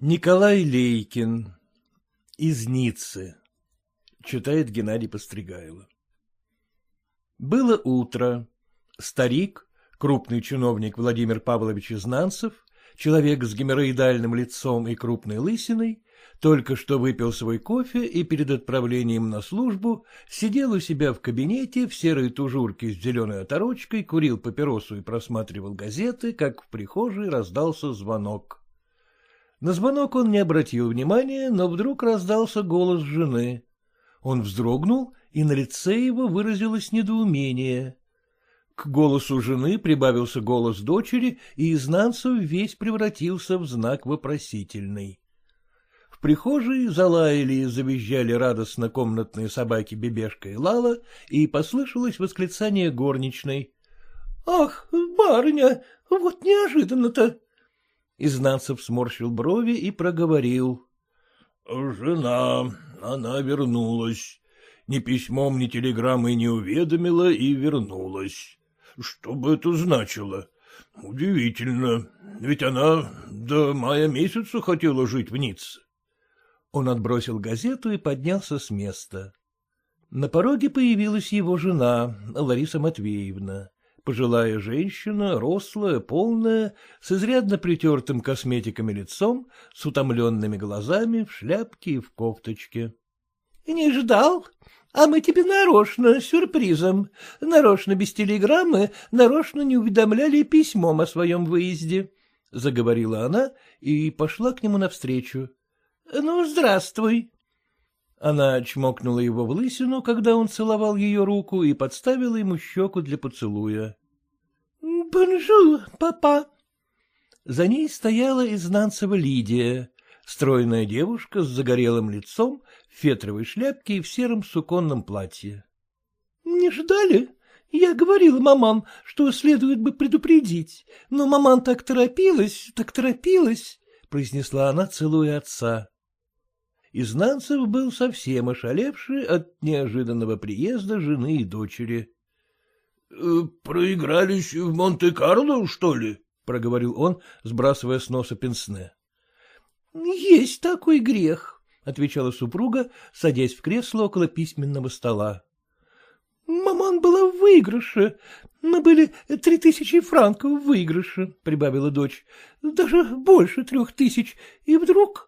Николай Лейкин. Из Ниццы. Читает Геннадий Постригайло. Было утро. Старик, крупный чиновник Владимир Павлович Изнанцев, человек с геморроидальным лицом и крупной лысиной, только что выпил свой кофе и перед отправлением на службу сидел у себя в кабинете в серой тужурке с зеленой оторочкой, курил папиросу и просматривал газеты, как в прихожей раздался звонок. На звонок он не обратил внимания, но вдруг раздался голос жены. Он вздрогнул, и на лице его выразилось недоумение. К голосу жены прибавился голос дочери, и Изнанцев весь превратился в знак вопросительный. В прихожей залаяли и завизжали радостно комнатные собаки Бебешка и Лала, и послышалось восклицание горничной. — Ах, барыня, вот неожиданно-то! Изнанцев сморщил брови и проговорил. — Жена, она вернулась. Ни письмом, ни телеграммой не уведомила и вернулась. Что бы это значило? Удивительно, ведь она до мая месяца хотела жить в Ницце. Он отбросил газету и поднялся с места. На пороге появилась его жена, Лариса Матвеевна пожилая женщина, рослая, полная, с изрядно притертым косметиками лицом, с утомленными глазами, в шляпке и в кофточке. — Не ждал? А мы тебе нарочно, сюрпризом, нарочно без телеграммы, нарочно не уведомляли письмом о своем выезде, — заговорила она и пошла к нему навстречу. — Ну, здравствуй. Она чмокнула его в лысину, когда он целовал ее руку, и подставила ему щеку для поцелуя. — Bonjour, папа. За ней стояла Изнанцева Лидия, стройная девушка с загорелым лицом, в фетровой шляпке и в сером суконном платье. — Не ждали? Я говорила маман, что следует бы предупредить, но маман так торопилась, так торопилась, — произнесла она, целуя отца. Изнанцев был совсем ошалевший от неожиданного приезда жены и дочери. «Э, — Проигрались в Монте-Карло, что ли? — проговорил он, сбрасывая с носа пенсне. — Есть такой грех, — отвечала супруга, садясь в кресло около письменного стола. — Маман была в выигрыше. Мы были три тысячи франков в выигрыше, — прибавила дочь. — Даже больше трех тысяч. И вдруг —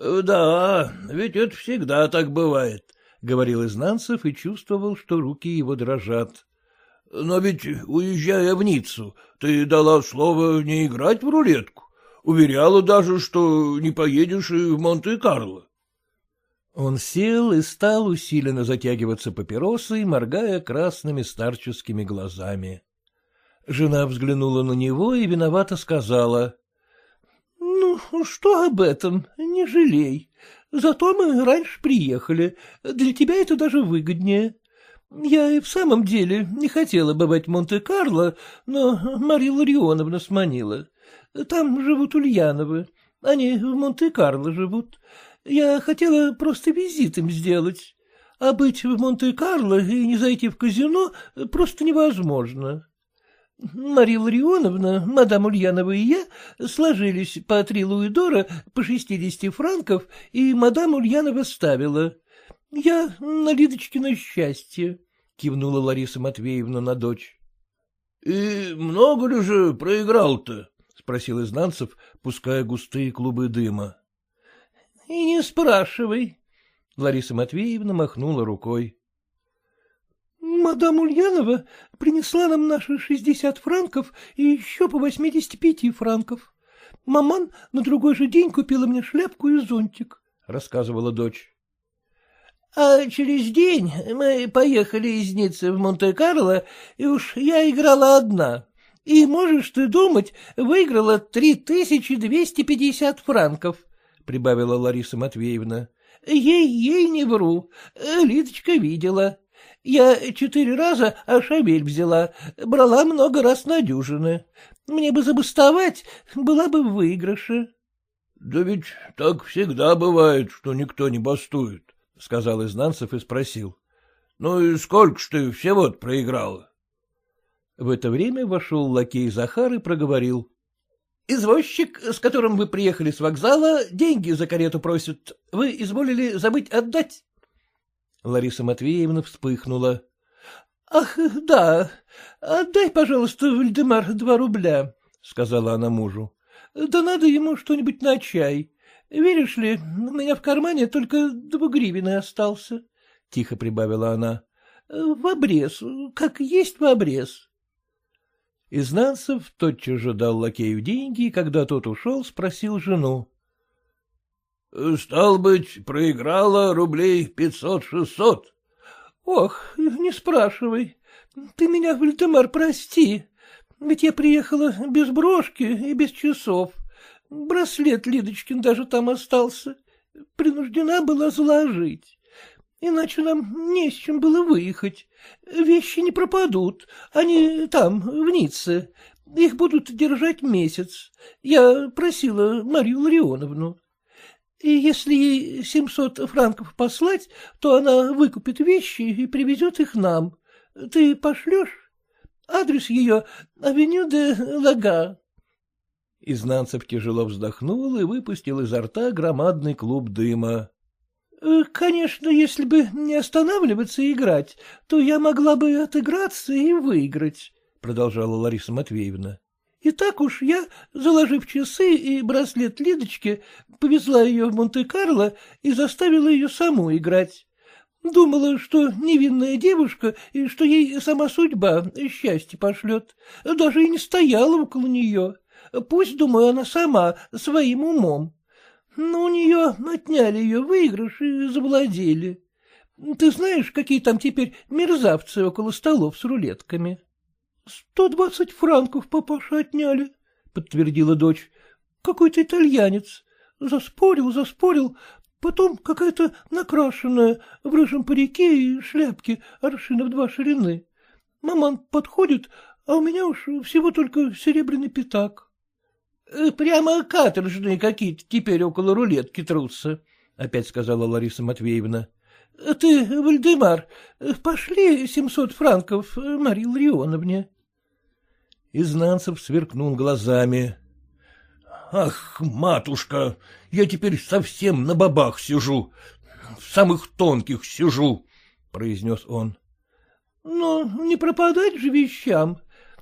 Да, ведь это всегда так бывает, — говорил Изнанцев и чувствовал, что руки его дрожат. — Но ведь, уезжая в Ниццу, ты дала слово не играть в рулетку. Уверяла даже, что не поедешь и в Монте-Карло. Он сел и стал усиленно затягиваться папиросой, моргая красными старческими глазами. Жена взглянула на него и виновато сказала. Ну, что об этом, не жалей. Зато мы раньше приехали. Для тебя это даже выгоднее. Я и в самом деле не хотела бывать в Монте-Карло, но Мария Ларионовна сманила. Там живут Ульяновы. Они в Монте-Карло живут. Я хотела просто визит им сделать. А быть в Монте-Карло и не зайти в казино просто невозможно. Мария Ларионовна, мадам Ульянова и я сложились по три луидора по шестидесяти франков, и мадам Ульянова ставила. Я на Лидочкино счастье, — кивнула Лариса Матвеевна на дочь. — И много ли же проиграл-то? — спросил Изнанцев, пуская густые клубы дыма. — И не спрашивай. Лариса Матвеевна махнула рукой. Мадам Ульянова принесла нам наши шестьдесят франков и еще по восьмидесяти пяти франков. Маман на другой же день купила мне шляпку и зонтик, — рассказывала дочь. — А через день мы поехали из Ниццы в Монте-Карло, и уж я играла одна. И, можешь ты думать, выиграла три тысячи двести пятьдесят франков, — прибавила Лариса Матвеевна. — Ей-ей не вру, Лидочка видела. Я четыре раза ошабель взяла, брала много раз на дюжины. Мне бы забастовать, была бы в выигрыше. — Да ведь так всегда бывает, что никто не бастует, — сказал Изнанцев и спросил. — Ну и сколько ж ты всего проиграла? В это время вошел лакей Захар и проговорил. — Извозчик, с которым вы приехали с вокзала, деньги за карету просит. Вы изволили забыть отдать? Лариса Матвеевна вспыхнула. — Ах, да, отдай, пожалуйста, Вальдемар, два рубля, — сказала она мужу. — Да надо ему что-нибудь на чай. Веришь ли, у меня в кармане только двугривенный остался, — тихо прибавила она. — В обрез, как есть в обрез. Изнанцев тотчас же дал лакею деньги, и когда тот ушел, спросил жену. — Стал быть, проиграла рублей пятьсот-шестьсот? — Ох, не спрашивай. Ты меня, Вальдемар, прости. Ведь я приехала без брошки и без часов. Браслет Лидочкин даже там остался. Принуждена была заложить. Иначе нам не с чем было выехать. Вещи не пропадут. Они там, в Ницце. Их будут держать месяц. Я просила Марию Ларионовну. И если ей семьсот франков послать, то она выкупит вещи и привезет их нам. Ты пошлешь? Адрес ее — Авеню де Лага. Изнанцев тяжело вздохнул и выпустил изо рта громадный клуб дыма. Э, — Конечно, если бы не останавливаться и играть, то я могла бы отыграться и выиграть, — продолжала Лариса Матвеевна. — И так уж я, заложив часы и браслет Лидочки, повезла ее в Монте-Карло и заставила ее саму играть. Думала, что невинная девушка и что ей сама судьба счастье пошлет. Даже и не стояла около нее. Пусть, думаю, она сама, своим умом. Но у нее отняли ее выигрыш и завладели. Ты знаешь, какие там теперь мерзавцы около столов с рулетками? — Сто двадцать франков папаша отняли, — подтвердила дочь. — Какой-то итальянец. Заспорил, заспорил, потом какая-то накрашенная в рыжем парике и шляпке аршина в два ширины. Маман подходит, а у меня уж всего только серебряный пятак. Э, — Прямо каторжные какие-то теперь около рулетки трутся, — опять сказала Лариса Матвеевна. — Ты, Вальдемар, пошли семьсот франков Марии Ларионовне. Изнанцев сверкнул глазами. — Ах, матушка, я теперь совсем на бабах сижу, в самых тонких сижу, — произнес он. — Но не пропадать же вещам.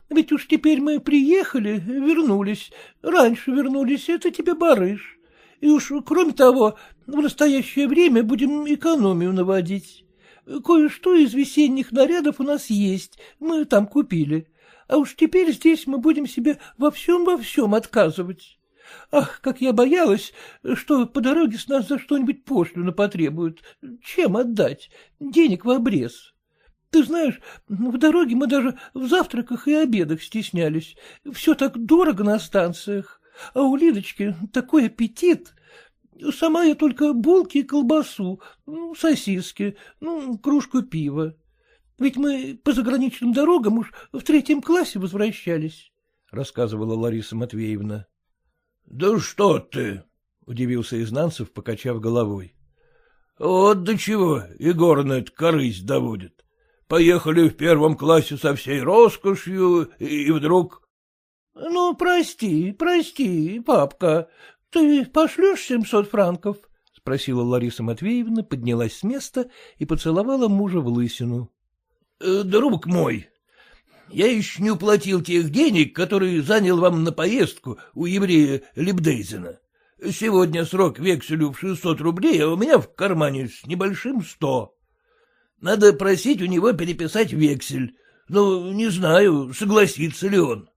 Ведь уж теперь мы приехали, вернулись, раньше вернулись, это тебе барыш. И уж, кроме того, в настоящее время будем экономию наводить. Кое-что из весенних нарядов у нас есть, мы там купили. А уж теперь здесь мы будем себе во всем-во всем отказывать. Ах, как я боялась, что по дороге с нас за что-нибудь пошлину потребуют. Чем отдать? Денег в обрез. Ты знаешь, в дороге мы даже в завтраках и обедах стеснялись. Все так дорого на станциях. А у Лидочки такой аппетит. Сама я только булки и колбасу, ну, сосиски, ну, кружку пива. Ведь мы по заграничным дорогам уж в третьем классе возвращались, — рассказывала Лариса Матвеевна. — Да что ты! — удивился Изнанцев, покачав головой. — Вот до чего Егорна это корысть доводит. Поехали в первом классе со всей роскошью, и вдруг... — Ну, прости, прости, папка, ты пошлешь семьсот франков? — спросила Лариса Матвеевна, поднялась с места и поцеловала мужа в лысину. «Э, — Друг мой, я еще не уплатил тех денег, которые занял вам на поездку у еврея Лебдейзена. Сегодня срок векселю в шестьсот рублей, а у меня в кармане с небольшим сто. Надо просить у него переписать вексель. Ну, не знаю, согласится ли он.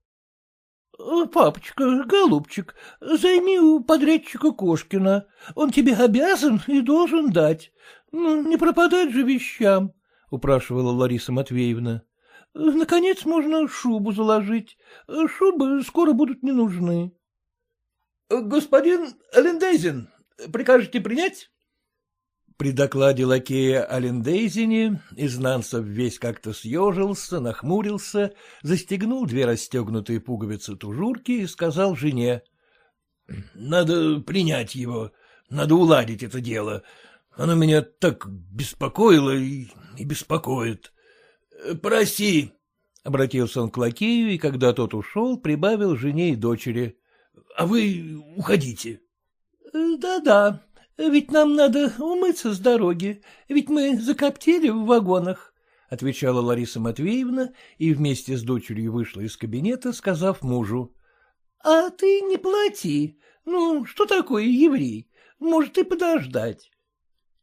Э, — Папочка, голубчик, займи у подрядчика Кошкина. Он тебе обязан и должен дать. Ну, не пропадать же вещам, — упрашивала Лариса Матвеевна. — Наконец можно шубу заложить. Шубы скоро будут не нужны. — Господин Лендейзен, прикажете принять? При докладе лакея о Линдейзине Изнанцев весь как-то съежился, нахмурился, застегнул две расстегнутые пуговицы тужурки и сказал жене. — Надо принять его, надо уладить это дело. Оно меня так беспокоило и, и беспокоит. Проси, — обратился он к лакею, и когда тот ушел, прибавил жене и дочери. а вы уходите. Да-да, ведь нам надо умыться с дороги, ведь мы закоптили в вагонах, — отвечала Лариса Матвеевна и вместе с дочерью вышла из кабинета, сказав мужу. — А ты не плати. Ну, что такое еврей? Может и подождать.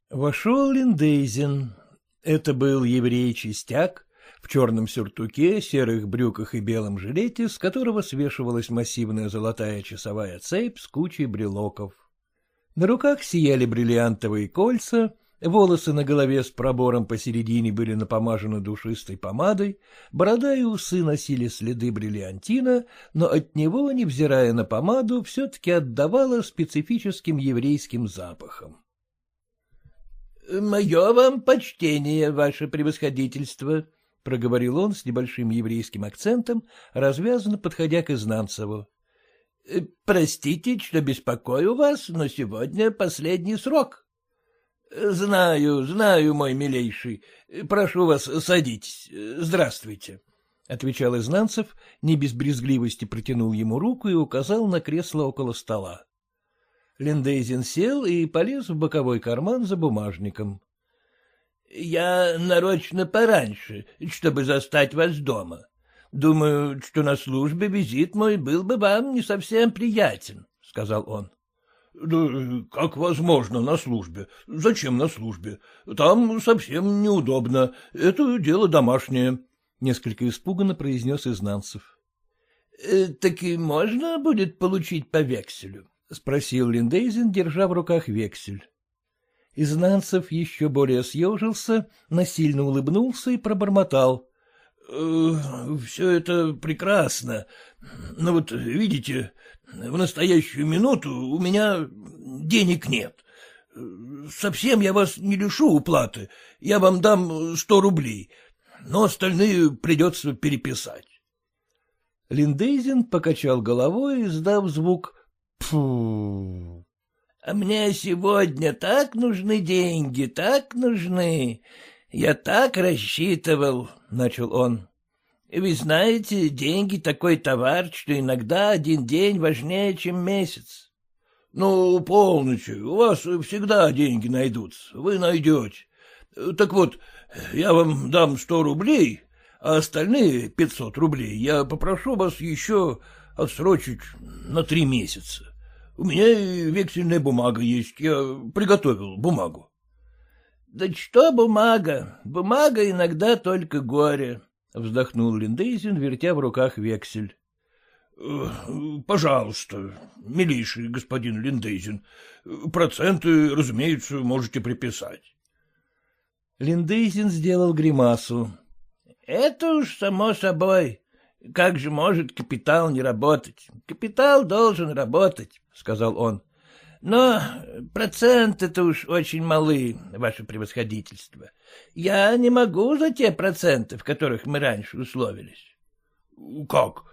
Вошел Линдейзин. Это был еврей-чистяк, в черном сюртуке, серых брюках и белом жилете, с которого свешивалась массивная золотая часовая цепь с кучей брелоков. На руках сияли бриллиантовые кольца, волосы на голове с пробором посередине были напомажены душистой помадой, борода и усы носили следы бриллиантина, но от него, невзирая на помаду, все-таки отдавало специфическим еврейским запахом. — Мое вам почтение, ваше превосходительство, — проговорил он с небольшим еврейским акцентом, развязанно подходя к Изнанцеву. «Э, — Простите, что беспокою вас, но сегодня последний срок. — Знаю, знаю, мой милейший. Прошу вас, садитесь. Здравствуйте, — отвечал Изнанцев, не без брезгливости протянул ему руку и указал на кресло около стола. Линдейзин сел и полез в боковой карман за бумажником. Я нарочно пораньше, чтобы застать вас дома. Думаю, что на службе визит мой был бы вам не совсем приятен, — сказал он. — Да как возможно на службе? Зачем на службе? Там совсем неудобно. Это дело домашнее, — несколько испуганно произнес Изнанцев. «Э, — Так и можно будет получить по векселю? — спросил Линдейзин, держа в руках вексель. Изнанцев еще более съежился, насильно улыбнулся и пробормотал. «Э, — Все это прекрасно, но вот, видите, в настоящую минуту у меня денег нет. Совсем я вас не лишу уплаты, я вам дам сто рублей, но остальные придется переписать. Линдейзин покачал головой, издав звук «пфу». А мне сегодня так нужны деньги, так нужны. Я так рассчитывал, — начал он. Вы знаете, деньги — такой товар, что иногда один день важнее, чем месяц. Ну, полночи, у вас всегда деньги найдутся, вы найдете. Так вот, я вам дам сто рублей, а остальные пятьсот рублей я попрошу вас еще отсрочить на три месяца. У меня вексельная бумага есть, я приготовил бумагу. — Да что бумага? Бумага иногда только горе, — вздохнул Линдейзин, вертя в руках вексель. «Э, — Пожалуйста, милейший господин Линдейзин, проценты, разумеется, можете приписать. Линдейзин сделал гримасу. — Это уж само собой. Как же может капитал не работать? Капитал должен работать, — сказал он. — Но проценты-то уж очень малы, ваше превосходительство. Я не могу за те проценты, в которых мы раньше условились. — Как?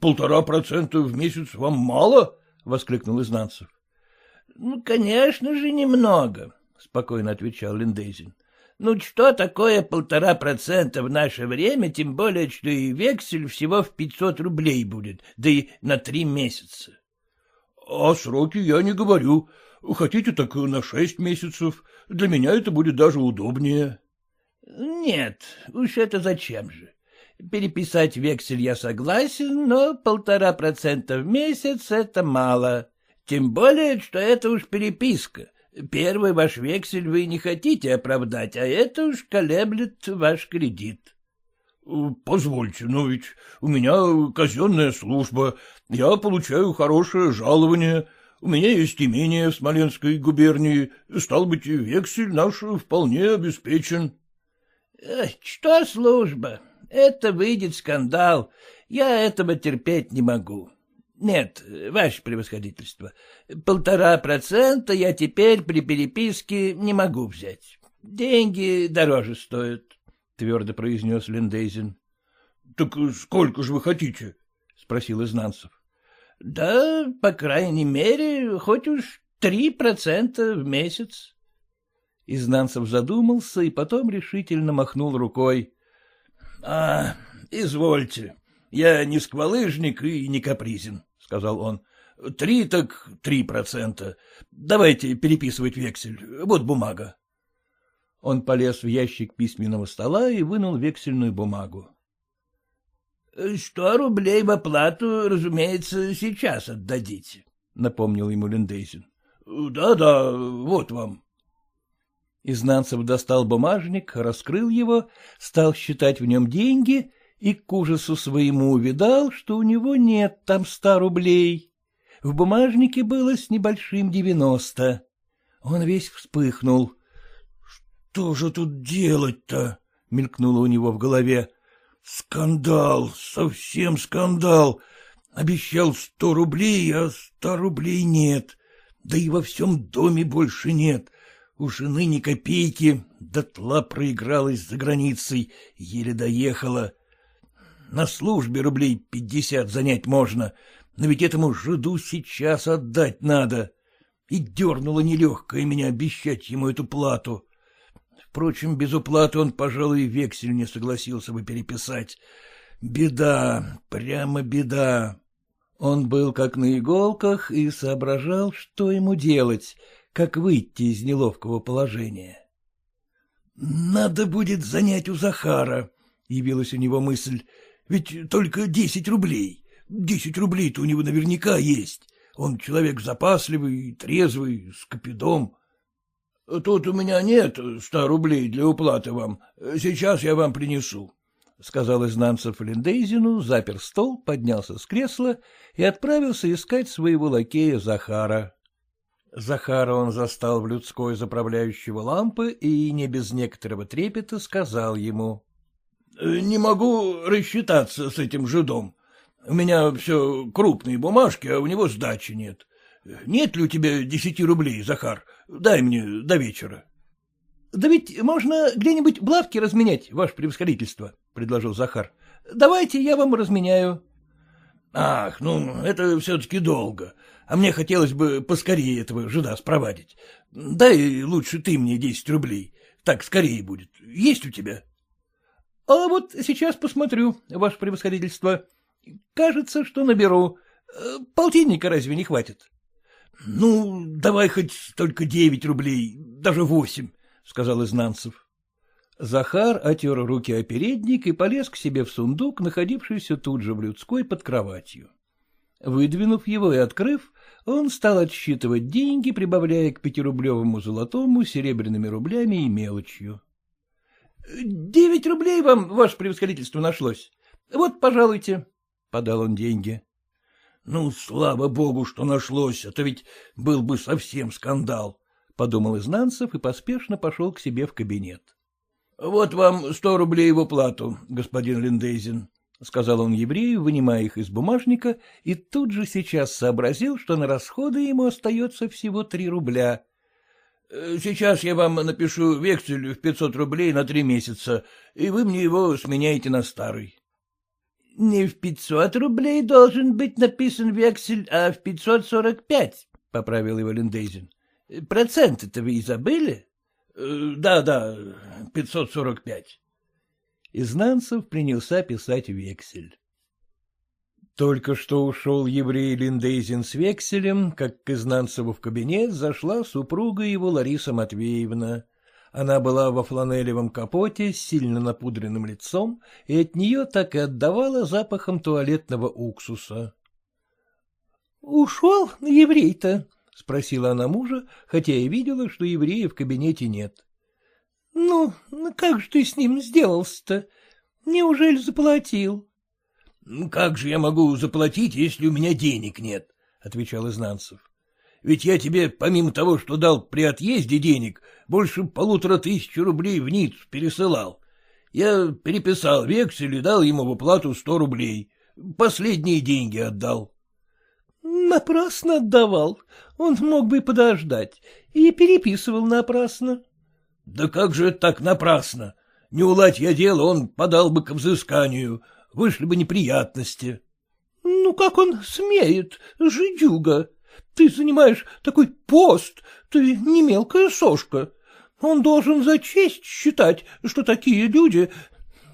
Полтора процента в месяц вам мало? — воскликнул Изнанцев. — Ну, конечно же, немного, — спокойно отвечал Линдейзин. Ну, что такое полтора процента в наше время, тем более, что и вексель всего в пятьсот рублей будет, да и на три месяца. — А сроки я не говорю. Хотите, так на шесть месяцев. Для меня это будет даже удобнее. — Нет, уж это зачем же. Переписать вексель я согласен, но полтора процента в месяц — это мало. Тем более, что это уж переписка. Первый ваш вексель вы не хотите оправдать, а это уж колеблет ваш кредит. — Позвольте, но ведь у меня казенная служба, я получаю хорошее жалование, у меня есть имение в Смоленской губернии, стал быть, вексель наш вполне обеспечен. — Что служба? Это выйдет скандал, я этого терпеть не могу. — Нет, ваше превосходительство, полтора процента я теперь при переписке не могу взять. Деньги дороже стоят, — твердо произнес Линдейзин. — Так сколько же вы хотите? — спросил Изнанцев. — Да, по крайней мере, хоть уж три процента в месяц. Изнанцев задумался и потом решительно махнул рукой. — А, извольте, я не сквалыжник и не капризен, — сказал он. Три так три процента. Давайте переписывать вексель. Вот бумага. Он полез в ящик письменного стола и вынул вексельную бумагу. — Сто рублей в оплату, разумеется, сейчас отдадите, — напомнил ему Линдейзин. Да — Да-да, вот вам. Изнанцев достал бумажник, раскрыл его, стал считать в нем деньги и к ужасу своему увидал, что у него нет там ста рублей. В бумажнике было с небольшим девяносто. Он весь вспыхнул. — Что же тут делать-то? — мелькнуло у него в голове. — Скандал, совсем скандал. Обещал сто рублей, а ста рублей нет. Да и во всем доме больше нет. У жены ни копейки, дотла проигралась за границей, еле доехала. На службе рублей пятьдесят занять можно, но ведь этому жиду сейчас отдать надо. И дернуло нелегкое меня обещать ему эту плату. Впрочем, без уплаты он, пожалуй, вексель не согласился бы переписать. Беда, прямо беда. Он был как на иголках и соображал, что ему делать, как выйти из неловкого положения. «Надо будет занять у Захара», — явилась у него мысль, — «ведь только десять рублей. Десять рублей-то у него наверняка есть. Он человек запасливый, трезвый, с капидом. Тут у меня нет ста рублей для уплаты вам. Сейчас я вам принесу. — сказал Изнанцев Линдейзину, запер стол, поднялся с кресла и отправился искать своего лакея Захара. Захара он застал в людской заправляющего лампы и не без некоторого трепета сказал ему. — Не могу рассчитаться с этим жидом. У меня все крупные бумажки, а у него сдачи нет. Нет ли у тебя десяти рублей, Захар? Дай мне до вечера. — Да ведь можно где-нибудь блавки разменять, ваше превосходительство, — предложил Захар. — Давайте я вам разменяю. — Ах, ну, это все-таки долго. А мне хотелось бы поскорее этого жида спровадить. Дай лучше ты мне десять рублей. Так скорее будет. Есть у тебя? — А вот сейчас посмотрю, ваше превосходительство. Кажется, что наберу. Э, полтинника разве не хватит? — Ну, давай хоть только девять рублей, даже восемь, — сказал Изнанцев. Захар отер руки о передник и полез к себе в сундук, находившийся тут же в людской под кроватью. Выдвинув его и открыв, он стал отсчитывать деньги, прибавляя к пятирублевому золотому серебряными рублями и мелочью. — Девять рублей вам, ваше превосходительство, нашлось. Вот, пожалуйте. — подал он деньги. — Ну, слава богу, что нашлось, а то ведь был бы совсем скандал, — подумал Изнанцев и поспешно пошел к себе в кабинет. — Вот вам сто рублей в уплату, господин Линдейзин, — сказал он еврею, вынимая их из бумажника, и тут же сейчас сообразил, что на расходы ему остается всего три рубля. — Сейчас я вам напишу вексель в пятьсот рублей на три месяца, и вы мне его сменяете на старый. — Не в пятьсот рублей должен быть написан вексель, а в пятьсот сорок пять, — поправил его Линдейзин. — Проценты-то вы и забыли? Э, — Да, да, пятьсот сорок пять. Изнанцев принялся писать вексель. Только что ушел еврей Линдейзин с векселем, как к Изнанцеву в кабинет зашла супруга его Лариса Матвеевна. Она была во фланелевом капоте с сильно напудренным лицом, и от нее так и отдавала запахом туалетного уксуса. — Ушел еврей-то? — спросила она мужа, хотя и видела, что еврея в кабинете нет. — Ну, как же ты с ним сделался-то? Неужели заплатил? — Как же я могу заплатить, если у меня денег нет? — отвечал Изнанцев. Ведь я тебе, помимо того, что дал при отъезде денег, больше полутора тысяч рублей в НИЦ пересылал. Я переписал вексель и дал ему в оплату сто рублей. Последние деньги отдал. — Напрасно отдавал. Он мог бы подождать. И переписывал напрасно. — Да как же это так напрасно? Не уладь я дело, он подал бы к взысканию. Вышли бы неприятности. — Ну, как он смеет, жидюга? Ты занимаешь такой пост, ты не мелкая сошка. Он должен за честь считать, что такие люди...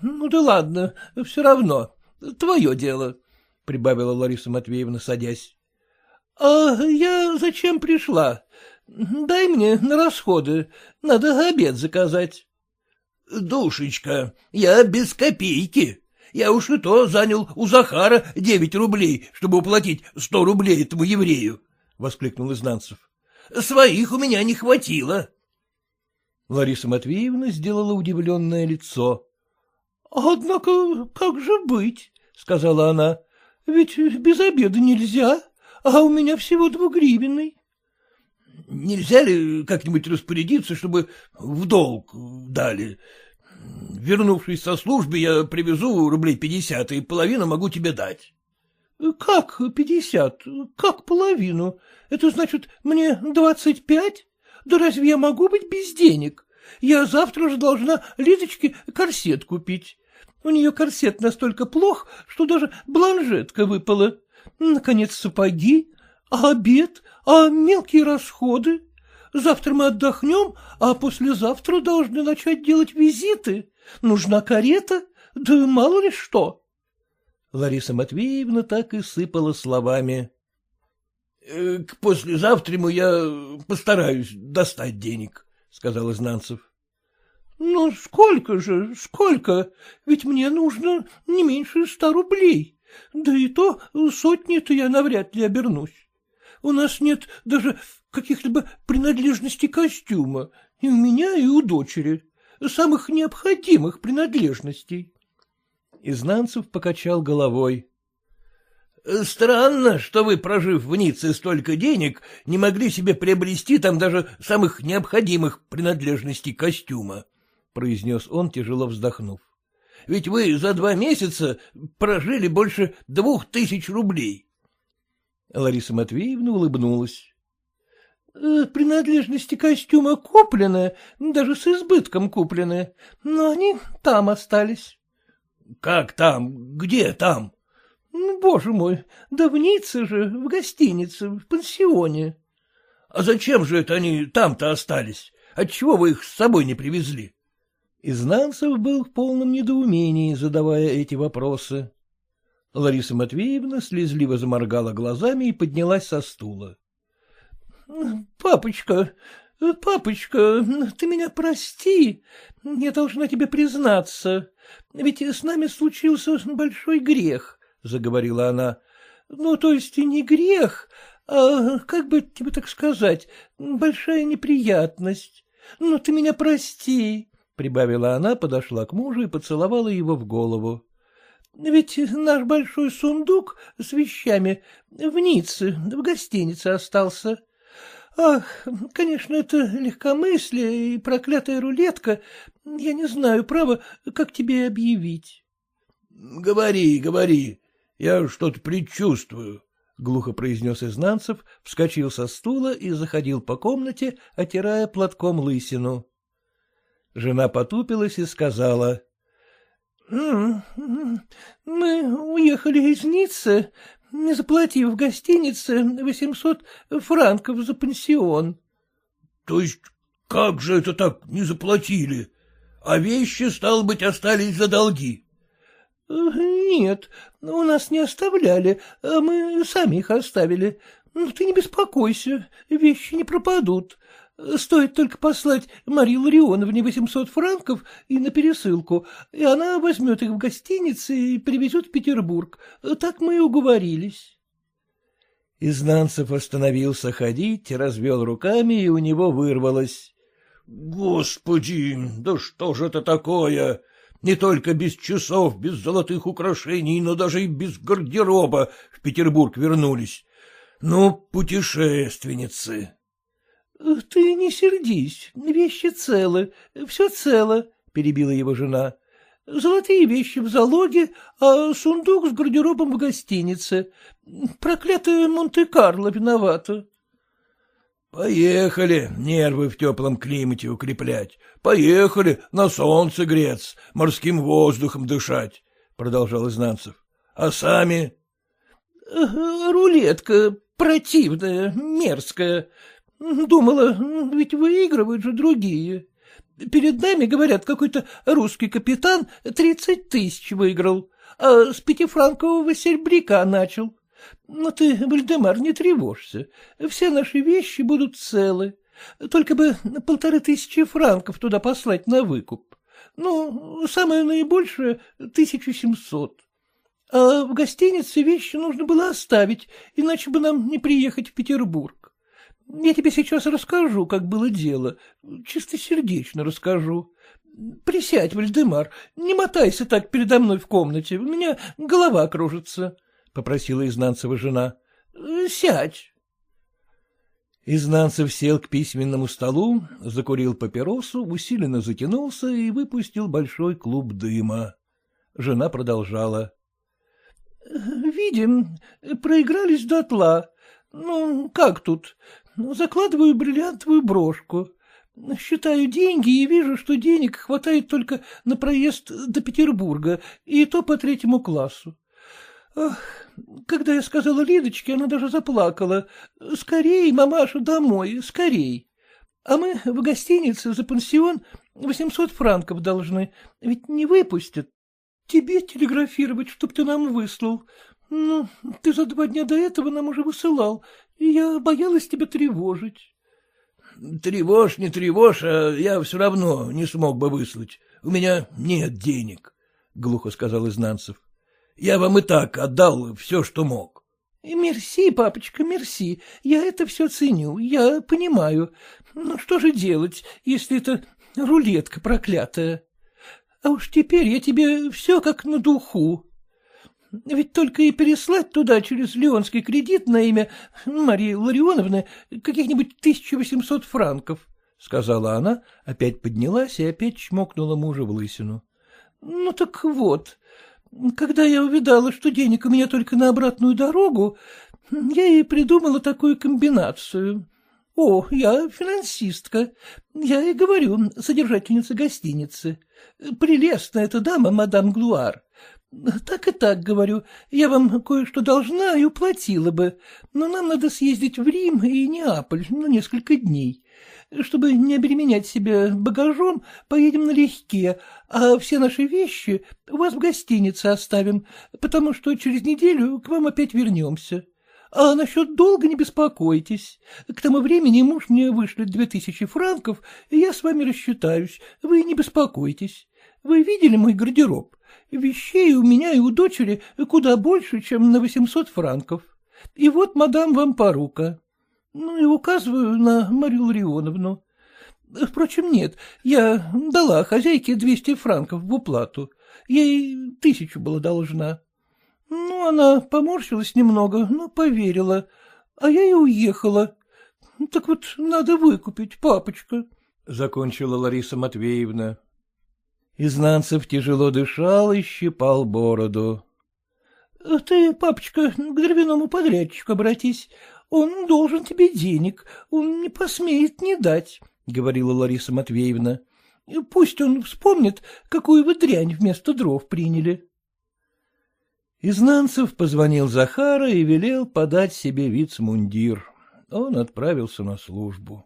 Ну да ладно, все равно, твое дело, — прибавила Лариса Матвеевна, садясь. — А я зачем пришла? Дай мне на расходы, надо обед заказать. — Душечка, я без копейки. Я уж и то занял у Захара девять рублей, чтобы уплатить сто рублей этому еврею, — воскликнул Изнанцев. — Своих у меня не хватило. Лариса Матвеевна сделала удивленное лицо. — Однако как же быть? — сказала она. — Ведь без обеда нельзя, а у меня всего двугривенный. — Нельзя ли как-нибудь распорядиться, чтобы в долг дали? Вернувшись со службы, я привезу рублей пятьдесят, и половину могу тебе дать. — Как пятьдесят? Как половину? Это значит, мне двадцать пять? Да разве я могу быть без денег? Я завтра же должна Лидочке корсет купить. У нее корсет настолько плох, что даже бланжетка выпала. Наконец, сапоги, а обед, а мелкие расходы. Завтра мы отдохнем, а послезавтра должны начать делать визиты. Нужна карета, да мало ли что. Лариса Матвеевна так и сыпала словами. «Э, — К послезавтраму я постараюсь достать денег, — сказал Изнанцев. — Ну, сколько же, сколько? Ведь мне нужно не меньше ста рублей. Да и то сотни-то я навряд ли обернусь. У нас нет даже каких-либо принадлежностей костюма, и у меня, и у дочери, самых необходимых принадлежностей. Изнанцев покачал головой. — Странно, что вы, прожив в Ницце столько денег, не могли себе приобрести там даже самых необходимых принадлежностей костюма, — произнес он, тяжело вздохнув. — Ведь вы за два месяца прожили больше двух тысяч рублей. Лариса Матвеевна улыбнулась. Э, — Принадлежности костюма куплены, даже с избытком куплены, но они там остались. — Как там? Где там? Ну, боже мой, да в Ницце же, в гостинице, в пансионе. — А зачем же это они там-то остались? Отчего вы их с собой не привезли? Изнанцев был в полном недоумении, задавая эти вопросы. Лариса Матвеевна слезливо заморгала глазами и поднялась со стула. — Папочка, папочка, ты меня прости, я должна тебе признаться, ведь с нами случился большой грех. — заговорила она. — Ну, то есть и не грех, а, как бы тебе так сказать, большая неприятность. Ну, ты меня прости, — прибавила она, подошла к мужу и поцеловала его в голову. — Ведь наш большой сундук с вещами в Ницце, в гостинице остался. Ах, конечно, это легкомыслие и проклятая рулетка. Я не знаю, право, как тебе объявить. — Говори, говори, я что-то предчувствую, — глухо произнес Изнанцев, вскочил со стула и заходил по комнате, отирая платком лысину. Жена потупилась и сказала. — Мы уехали из Ниццы, не заплатив в гостинице восемьсот франков за пансион. — То есть как же это так не заплатили? А вещи, стало быть, остались за долги? — Нет, у нас не оставляли, а мы сами их оставили. Ну, ты не беспокойся, вещи не пропадут. Стоит только послать Марии Ларионовне восемьсот франков и на пересылку, и она возьмет их в гостинице и привезет в Петербург. Так мы и уговорились. Изнанцев остановился ходить, развел руками, и у него вырвалось. — Господи, да что же это такое? Не только без часов, без золотых украшений, но даже и без гардероба в Петербург вернулись. Ну, путешественницы. — Ты не сердись, вещи целы, все цело, — перебила его жена. — Золотые вещи в залоге, а сундук с гардеробом в гостинице. Проклятая Монте-Карло виновата. Поехали нервы в теплом климате укреплять. Поехали на солнце греться, морским воздухом дышать, — продолжал Изнанцев. — А сами? — Рулетка противная, мерзкая. Думала, ведь выигрывают же другие. Перед нами, говорят, какой-то русский капитан тридцать тысяч выиграл, а с пятифранкового серебряка начал. Но ты, Вальдемар, не тревожься. Все наши вещи будут целы. Только бы полторы тысячи франков туда послать на выкуп. Ну, самое наибольшее — тысячу семьсот. А в гостинице вещи нужно было оставить, иначе бы нам не приехать в Петербург. Я тебе сейчас расскажу, как было дело, чистосердечно расскажу. Присядь, Вальдемар, не мотайся так передо мной в комнате, у меня голова кружится, — попросила Изнанцева жена. — Сядь. Изнанцев сел к письменному столу, закурил папиросу, усиленно затянулся и выпустил большой клуб дыма. Жена продолжала. — Видим, проигрались дотла. Ну, как тут? Закладываю бриллиантовую брошку. Считаю деньги и вижу, что денег хватает только на проезд до Петербурга, и то по третьему классу. Ах, когда я сказала Лидочке, она даже заплакала. Скорей, мамаша, домой, скорей. А мы в гостинице за пансион восемьсот франков должны, ведь не выпустят. Тебе телеграфировать, чтоб ты нам выслал. Ну, ты за два дня до этого нам уже высылал, и я боялась тебя тревожить. — Тревожь, не тревожь, а я все равно не смог бы выслать. У меня нет денег, — глухо сказал Изнанцев. — Я вам и так отдал все, что мог. — Мерси, папочка, мерси. Я это все ценю, я понимаю. Ну, что же делать, если это рулетка проклятая? А уж теперь я тебе все как на духу. Ведь только и переслать туда через Леонский кредит на имя Марии Ларионовны каких-нибудь 1800 франков, — сказала она, опять поднялась и опять чмокнула мужа в лысину. — Ну так вот, когда я увидала, что денег у меня только на обратную дорогу, я и придумала такую комбинацию. О, я финансистка. Я и говорю, содержательница гостиницы. Прелестная эта дама, мадам Глуар. Так и так, говорю, я вам кое-что должна и уплатила бы, но нам надо съездить в Рим и Неаполь на несколько дней. Чтобы не обременять себя багажом, поедем налегке, а все наши вещи у вас в гостинице оставим, потому что через неделю к вам опять вернемся. А насчет долга не беспокойтесь. К тому времени муж мне вышлет две тысячи франков, и я с вами рассчитаюсь. Вы не беспокойтесь. Вы видели мой гардероб? Вещей у меня и у дочери куда больше, чем на восемьсот франков. И вот, мадам, вам порука. Ну и указываю на Марию Ларионовну. Впрочем, нет, я дала хозяйке двести франков в уплату. Ей тысячу была должна. Ну, она поморщилась немного, но поверила. А я и уехала. Так вот, надо выкупить, папочка. — закончила Лариса Матвеевна. Изнанцев тяжело дышал и щипал бороду. — Ты, папочка, к дровяному подрядчику обратись. Он должен тебе денег, он не посмеет не дать, — говорила Лариса Матвеевна. — Пусть он вспомнит, какую вы дрянь вместо дров приняли. Изнанцев позвонил Захара и велел подать себе вицмундир. Он отправился на службу.